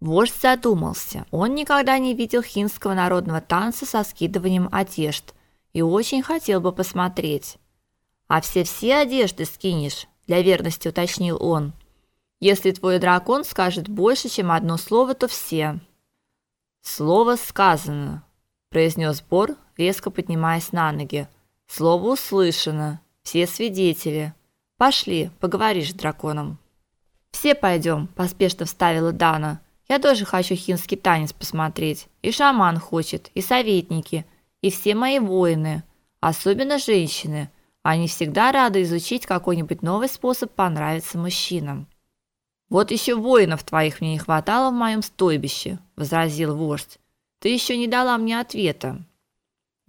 Вождь задумался. Он никогда не видел хинского народного танца со скидыванием одежд и очень хотел бы посмотреть. А все-все одежды скинешь, для верности уточнил он. Если твой дракон скажет больше, чем одно слово, то все. Слово сказано, произнес Бор, резко поднимаясь на ноги. Слово услышано. Все свидетели. Пошли, поговоришь с драконом. Все пойдем, поспешно вставила Дана. Я тоже хочу хинский танец посмотреть. И шаман хочет, и советники, и все мои воины, особенно женщины. Они всегда рады изучить какой-нибудь новый способ понравиться мужчинам. Вот еще воинов твоих мне не хватало в моем стойбище, возразил вождь. Ты еще не дала мне ответа.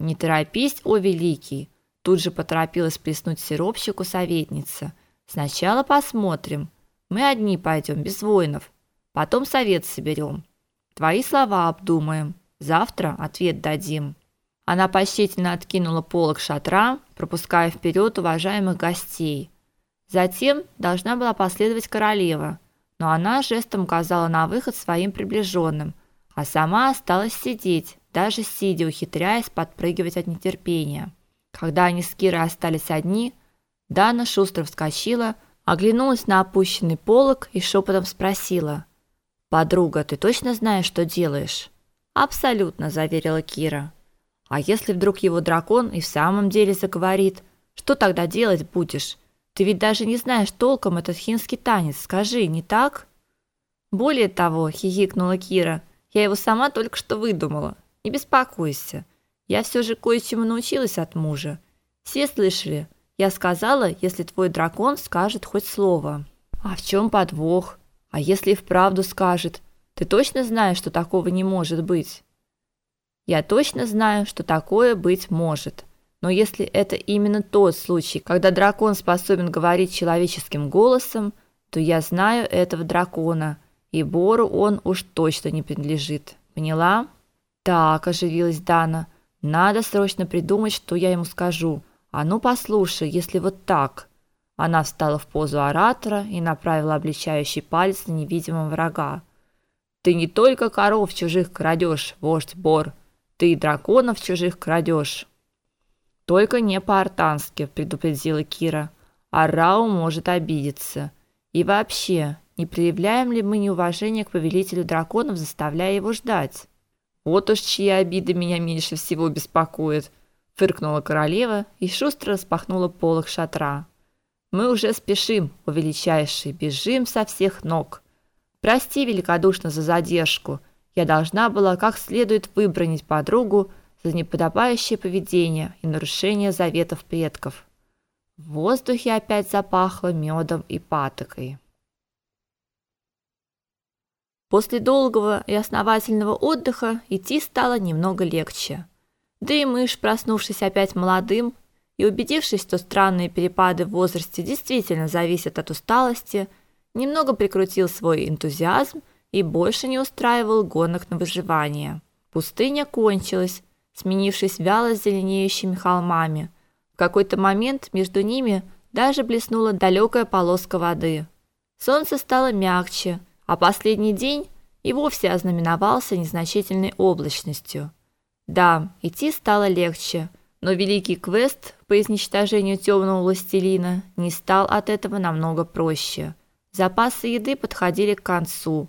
Не торопись, о великий, тут же поторопилась плеснуть сиропчику советница. Сначала посмотрим. Мы одни пойдем без воинов, потом совет соберем. Твои слова обдумаем. Завтра ответ дадим. Она почтительно откинула полог шатра, пропуская вперед уважаемых гостей. Затем должна была последовать королева, но она жестом указала на выход своим приближенным, а сама осталась сидеть, даже сидя ухитряясь подпрыгивать от нетерпения. Когда они с Кирой остались одни, Дана шустро вскочила, оглянулась на опущенный полог и шепотом спросила: "Подруга, ты точно знаешь, что делаешь?" "Абсолютно", заверила Кира. "А если вдруг его дракон и в самом деле заговорит, что тогда делать будешь? Ты ведь даже не знаешь толком этот хинский танец, скажи, не так?" Более того, хихикнула Кира. Я его сама только что выдумала. Не беспокойся. Я все же кое-чему научилась от мужа. Все слышали? Я сказала, если твой дракон скажет хоть слово. А в чем подвох? А если и вправду скажет? Ты точно знаешь, что такого не может быть? Я точно знаю, что такое быть может. Но если это именно тот случай, когда дракон способен говорить человеческим голосом, то я знаю этого дракона, и Бору он уж точно не принадлежит. Поняла? Так, оживилась Дана. Надо срочно придумать, что я ему скажу. А ну послушай, если вот так. Она встала в позу оратора и направила обличающий палец на невидимого врага. Ты не только коров чужих крадешь, вождь Бор, ты и драконов чужих крадешь. Только не по-артански, предупредила Кира. А Рау может обидеться. И вообще, не проявляем ли мы неуважение к повелителю драконов, заставляя его ждать? Вот уж чьи обиды меня меньше всего беспокоят, фыркнула королева и шустро распахнула полог шатра. Мы уже спешим, о бежим со всех ног. Прости великодушно за задержку. Я должна была как следует выбронить подругу за неподобающее поведение и нарушение заветов предков. В воздухе опять запахло медом и патокой. После долгого и основательного отдыха идти стало немного легче. Да и мышь, проснувшись опять молодым и убедившись, что странные перепады в возрасте действительно зависят от усталости, немного прикрутил свой энтузиазм и больше не устраивал гонок на выживание. Пустыня кончилась, сменившись вяло зеленеющими холмами. В какой-то момент между ними даже блеснула далекая полоска воды. Солнце стало мягче, а последний день и вовсе ознаменовался незначительной облачностью. Да, идти стало легче, но великий квест по изничтожению темного властелина не стал от этого намного проще. Запасы еды подходили к концу.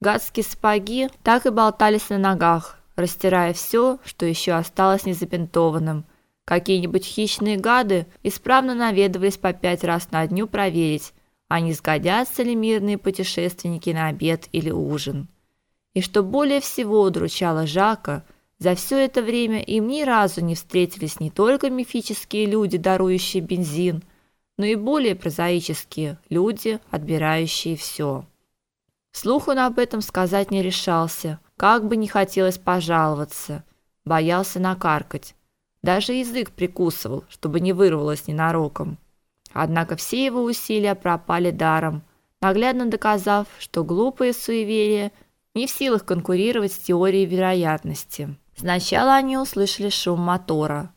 Гадские сапоги так и болтались на ногах, растирая все, что еще осталось незапинтованным. Какие-нибудь хищные гады исправно наведывались по пять раз на дню проверить, а не сгодятся ли мирные путешественники на обед или ужин. И что более всего удручало Жака, за все это время им ни разу не встретились не только мифические люди, дарующие бензин, но и более прозаические люди, отбирающие все. Слух он об этом сказать не решался, как бы не хотелось пожаловаться, боялся накаркать. Даже язык прикусывал, чтобы не вырвалось ненароком. Однако все его усилия пропали даром, наглядно доказав, что глупые суеверия не в силах конкурировать с теорией вероятности. Сначала они услышали шум мотора,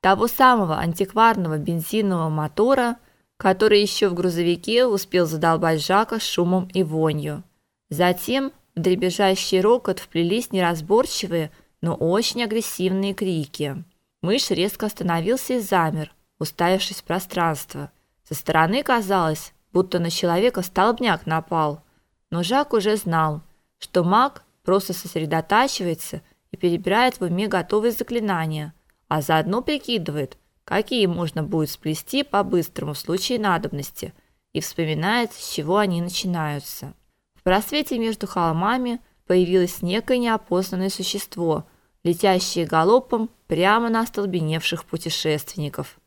того самого антикварного бензинового мотора, который еще в грузовике успел задолбать Жака шумом и вонью. Затем В дребезжащий рокот вплелись неразборчивые, но очень агрессивные крики. Мышь резко остановился и замер, уставившись в пространство. Со стороны казалось, будто на человека столбняк напал. Но Жак уже знал, что маг просто сосредотачивается перебирает в уме готовые заклинания, а заодно прикидывает, какие можно будет сплести по-быстрому в случае надобности, и вспоминает, с чего они начинаются. В просвете между холмами появилось некое неопознанное существо, летящее галопом прямо на остолбеневших путешественников.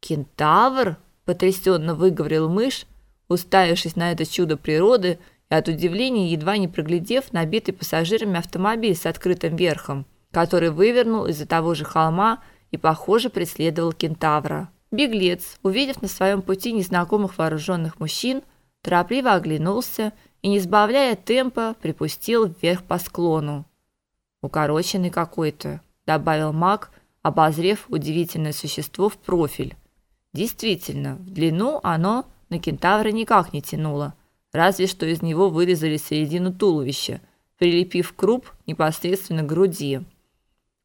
«Кентавр?» – потрясенно выговорил мышь, уставившись на это чудо природы и от удивления едва не проглядев набитый пассажирами автомобиль с открытым верхом, который вывернул из-за того же холма и, похоже, преследовал кентавра. Беглец, увидев на своем пути незнакомых вооруженных мужчин, торопливо оглянулся и, не сбавляя темпа, припустил вверх по склону. «Укороченный какой-то», – добавил маг, обозрев удивительное существо в профиль. Действительно, в длину оно на кентавра никак не тянуло, разве что из него вырезали середину туловища, прилепив круп непосредственно к груди.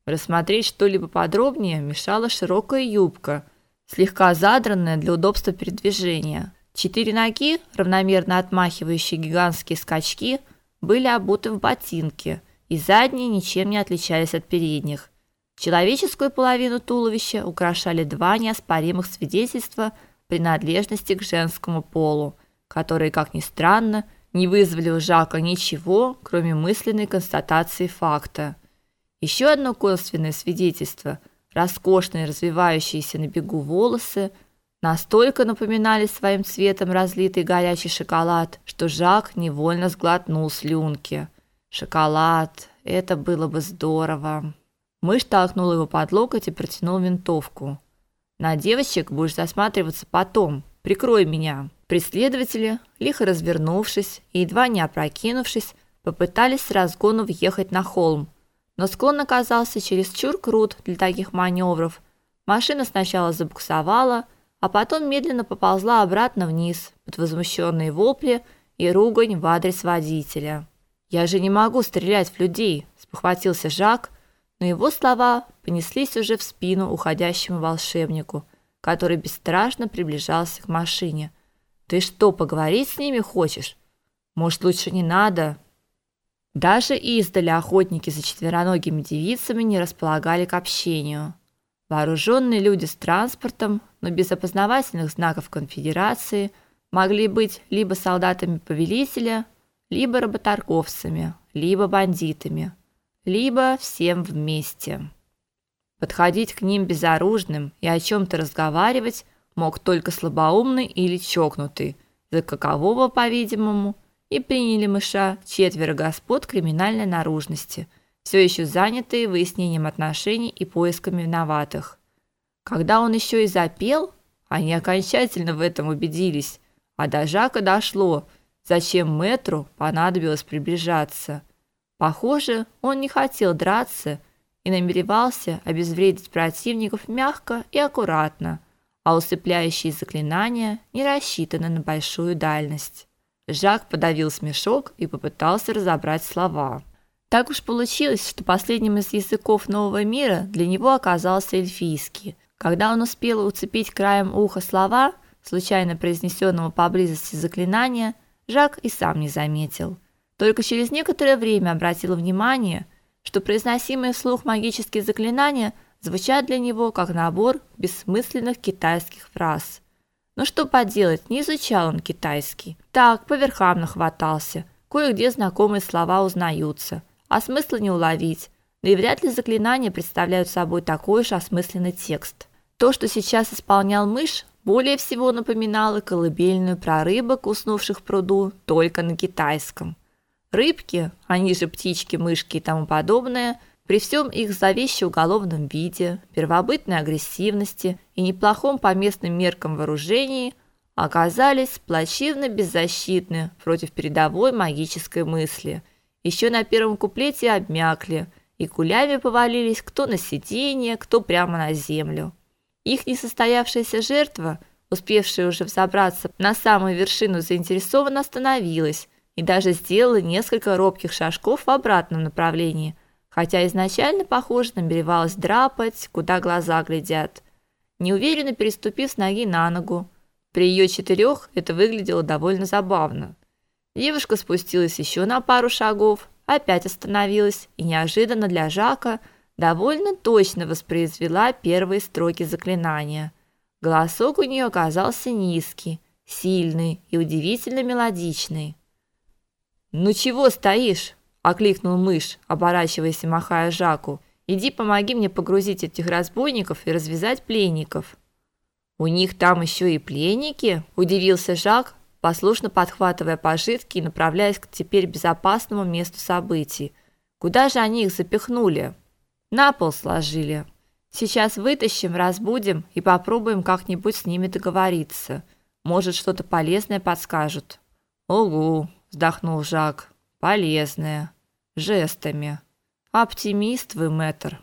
Рассмотреть что-либо подробнее мешала широкая юбка, слегка задранная для удобства передвижения. Четыре ноги, равномерно отмахивающие гигантские скачки, были обуты в ботинки, и задние ничем не отличались от передних. Человеческую половину туловища украшали два неоспоримых свидетельства принадлежности к женскому полу, которые, как ни странно, не вызвали у Жака ничего, кроме мысленной констатации факта. Еще одно косвенное свидетельство роскошные развивающиеся на бегу волосы настолько напоминали своим цветом разлитый горячий шоколад, что Жак невольно сглотнул слюнки. Шоколад это было бы здорово. Мышь толкнул его под локоть и протянул винтовку. На девочек будешь засматриваться потом. Прикрой меня. Преследователи, лихо развернувшись и едва не опрокинувшись, попытались с разгону въехать на холм, но склон оказался чересчур крут для таких маневров. Машина сначала забуксовала, а потом медленно поползла обратно вниз под возмущенные вопли и ругань в адрес водителя. Я же не могу стрелять в людей, спохватился Жак, но его слова понеслись уже в спину уходящему волшебнику, который бесстрашно приближался к машине. Ты что, поговорить с ними хочешь? Может, лучше не надо? Даже издали охотники за четвероногими девицами не располагали к общению. Вооруженные люди с транспортом, но без опознавательных знаков конфедерации, могли быть либо солдатами повелителя, либо работорговцами, либо бандитами либо всем вместе. Подходить к ним безоружным и о чем то разговаривать мог только слабоумный или чокнутый, за какового, по-видимому, и приняли мыша четверо господ криминальной наружности, все еще занятые выяснением отношений и поиском виноватых. Когда он еще и запел, они окончательно в этом убедились, а до Жака дошло, зачем метру понадобилось приближаться. Похоже, он не хотел драться и намеревался обезвредить противников мягко и аккуратно, а усыпляющие заклинания не рассчитаны на большую дальность. Жак подавил смешок и попытался разобрать слова. Так уж получилось, что последним из языков нового мира для него оказался эльфийский. Когда он успел уцепить краем уха слова, случайно произнесенного поблизости заклинания, Жак и сам не заметил – только через некоторое время обратил внимание, что произносимые вслух магические заклинания звучат для него как набор бессмысленных китайских фраз. Но что поделать, не изучал он китайский. Так, по верхам нахватался. Кое-где знакомые слова узнаются, а смысла не уловить. Да и вряд ли заклинания представляют собой такой уж осмысленный текст. То, что сейчас исполнял мышь, более всего напоминало колыбельную про рыбок, уснувших в пруду, только на китайском. Рыбки, они же птички, мышки и тому подобное, при всем их зловеще уголовном виде, первобытной агрессивности и неплохом по местным меркам вооружении, оказались плачевно беззащитны против передовой магической мысли. Еще на первом куплете обмякли и кулями повалились кто на сиденье, кто прямо на землю. Их несостоявшаяся жертва, успевшая уже взобраться на самую вершину, заинтересованно остановилась и даже сделала несколько робких шажков в обратном направлении, хотя изначально, похоже, намеревалась драпать, куда глаза глядят. Неуверенно переступив с ноги на ногу, при ее четырех это выглядело довольно забавно. Девушка спустилась еще на пару шагов, опять остановилась и неожиданно для Жака довольно точно воспроизвела первые строки заклинания. Голосок у нее оказался низкий, сильный и удивительно мелодичный. "Ну чего стоишь?" Окликнул мышь, оборачиваясь и махая Жаку. "Иди помоги мне погрузить этих разбойников и развязать пленников". У них там еще и пленники? удивился Жак, послушно подхватывая пожитки и направляясь к теперь безопасному месту событий. Куда же они их запихнули? На пол сложили. Сейчас вытащим, разбудим и попробуем как-нибудь с ними договориться. Может, что-то полезное подскажут. Ого, вздохнул Жак. Полезное. Жестами. Оптимист вы, мэтр.